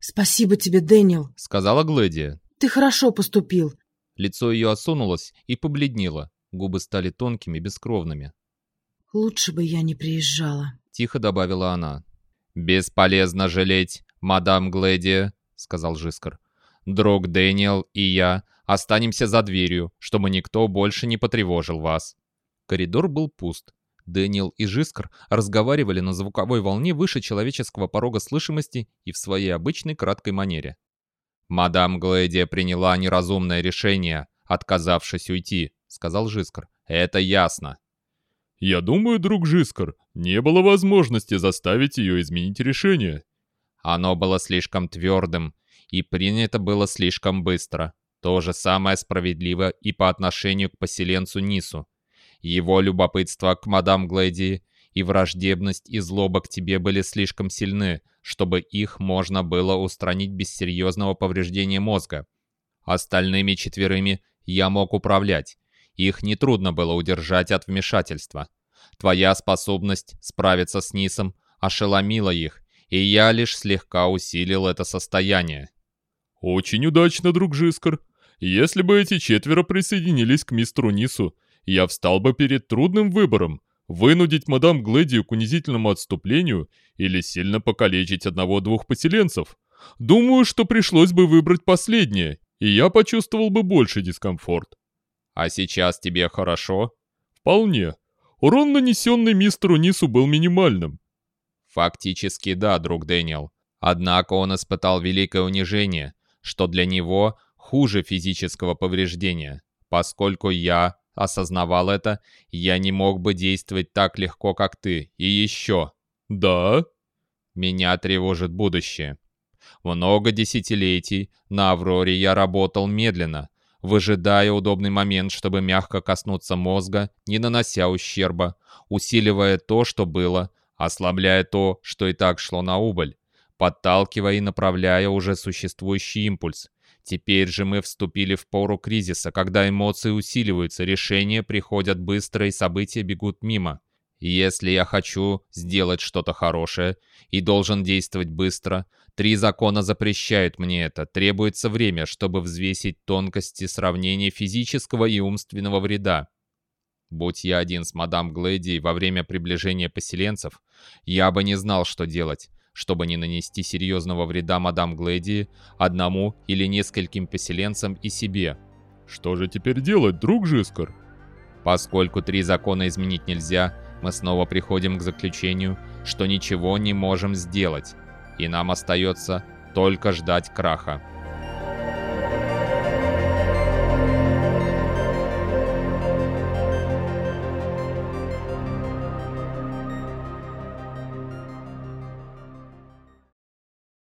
«Спасибо тебе, Дэниел», — сказала Глэдия. «Ты хорошо поступил». Лицо ее осунулось и побледнело. Губы стали тонкими, бескровными. «Лучше бы я не приезжала», — тихо добавила она. «Бесполезно жалеть, мадам Глэдия», — сказал Жискар. «Друг Дэниел и я останемся за дверью, чтобы никто больше не потревожил вас». Коридор был пуст. Дэниел и Жискар разговаривали на звуковой волне выше человеческого порога слышимости и в своей обычной краткой манере. «Мадам Глэдия приняла неразумное решение, отказавшись уйти», — сказал Жискар. «Это ясно». «Я думаю, друг Жискар, не было возможности заставить ее изменить решение». «Оно было слишком твердым, и принято было слишком быстро. То же самое справедливо и по отношению к поселенцу Нису. Его любопытство к мадам Глэди и враждебность и злоба к тебе были слишком сильны, чтобы их можно было устранить без серьезного повреждения мозга. Остальными четверыми я мог управлять. Их нетрудно было удержать от вмешательства. Твоя способность справиться с Нисом ошеломила их, и я лишь слегка усилил это состояние. «Очень удачно, друг Жискар. Если бы эти четверо присоединились к мистеру Нису, я встал бы перед трудным выбором – вынудить мадам Глэдию к унизительному отступлению или сильно покалечить одного-двух поселенцев. Думаю, что пришлось бы выбрать последнее, и я почувствовал бы больше дискомфорт. А сейчас тебе хорошо? Вполне. Урон, нанесенный мистеру Нису, был минимальным. Фактически да, друг Дэниел. Однако он испытал великое унижение, что для него хуже физического повреждения, поскольку я осознавал это, я не мог бы действовать так легко, как ты. И еще. Да? Меня тревожит будущее. Много десятилетий на Авроре я работал медленно, выжидая удобный момент, чтобы мягко коснуться мозга, не нанося ущерба, усиливая то, что было, ослабляя то, что и так шло на убыль, подталкивая и направляя уже существующий импульс, Теперь же мы вступили в пору кризиса, когда эмоции усиливаются, решения приходят быстро и события бегут мимо. если я хочу сделать что-то хорошее и должен действовать быстро, три закона запрещают мне это. Требуется время, чтобы взвесить тонкости сравнения физического и умственного вреда. Будь я один с мадам Глэди во время приближения поселенцев, я бы не знал, что делать чтобы не нанести серьезного вреда мадам Глэди, одному или нескольким поселенцам и себе. Что же теперь делать, друг Жискар? Поскольку три закона изменить нельзя, мы снова приходим к заключению, что ничего не можем сделать, и нам остается только ждать краха.